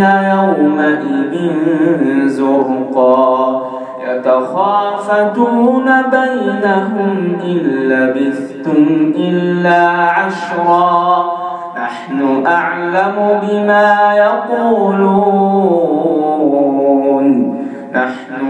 المجرمين يومئذ زرقا يتخافتون بينهم إن لبثتم إلا عشرا نحن أعلم بما يقولون نحن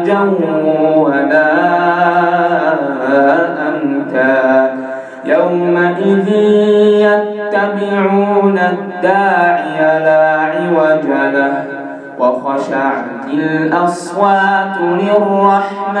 عوجا ولا أمتا يومئذ يتبعون الداعي لا عوج له. وخشعت الأصوات للرحمن.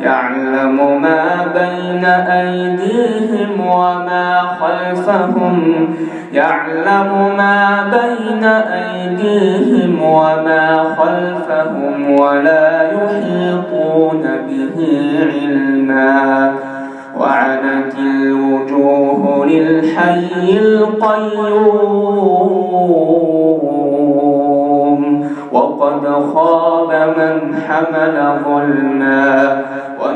يعلم ما بين أيديهم وما خلفهم. يعلم ما بين أيديهم وما خلفهم ولا يحيطون به علما. وعنت الوجوه للحي القيوم. وقد خاب من حمل ظلما.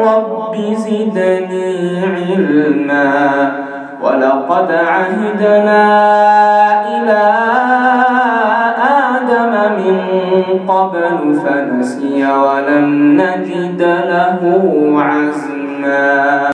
رب زدني علما ولقد عهدنا إلى آدم من قبل فنسي ولم نجد له عزما.